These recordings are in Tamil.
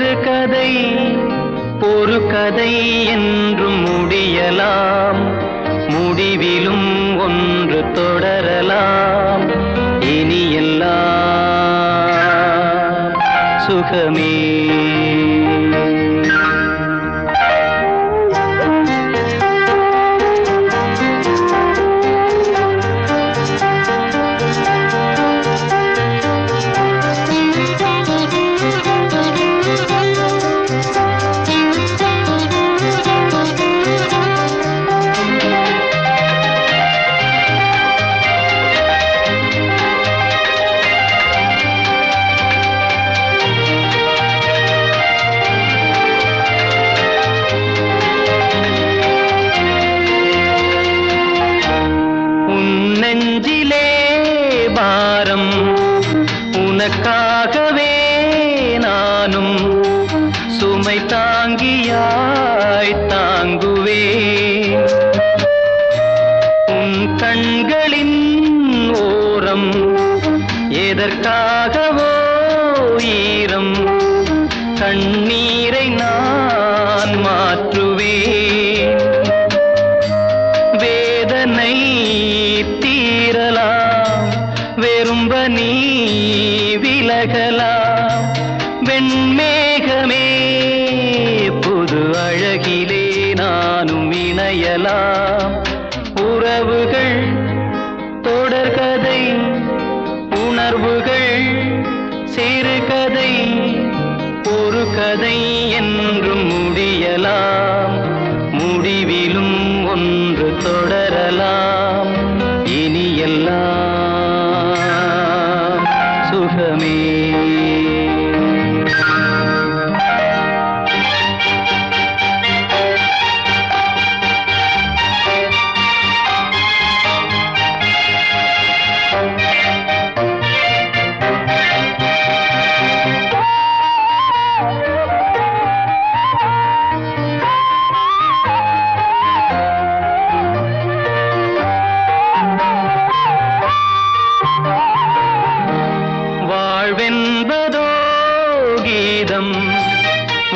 சிறுகதை ஒரு கதை என்றும் முடியலாம். முடிவிலும் ஒன்று தொடரலாம். இனியெல்லாம் சுகமே. உனக்காகவே நானும் சுமை தாங்கியாய் தாங்குவே உன் கண்களின் ஓரம் எதற்காகவோ ஈரம் கண்ணீரை நான் மாற்று நீ விலகலாம் வெண்மேகமே புது அழகிலே நானும் இணையலாம். உறவுகள் தொடர்கதை உணர்வுகள் சிறுகதை ஒரு கதை என்றும் முடியலாம். முடிவிலும் ஒன்று தொடர் Thank you.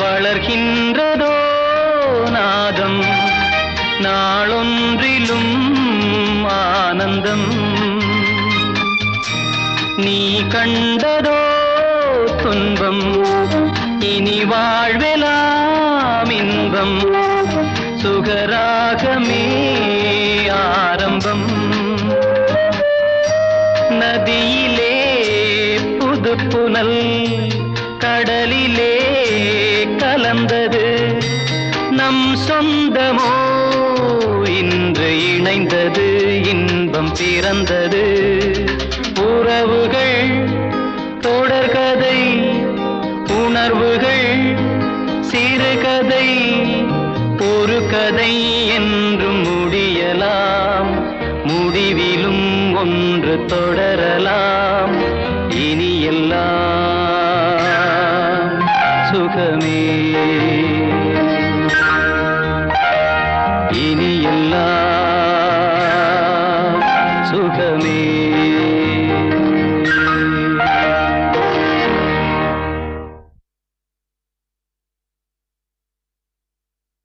வளர்கின்றதோ நாதம் நாளொன்றிலும் ஆனந்தம். நீ கண்டதோ துன்பம் இனி வாழ்வெலாம் இன்பம். சுகராகமே ஆரம்பம். நதியிலே புது புனல் கடலிலே கலந்தது. நம் சொந்தமோ இன்று இணைந்தது. இன்பம் பிறந்தது. உறவுகள் தொடர்கதை உணர்வுகள் சிறுகதை ஒரு கதை என்றும் முடியலாம். முடிவிலும் ஒன்று தொடரலாம். இனி எல்லாம் சுகமே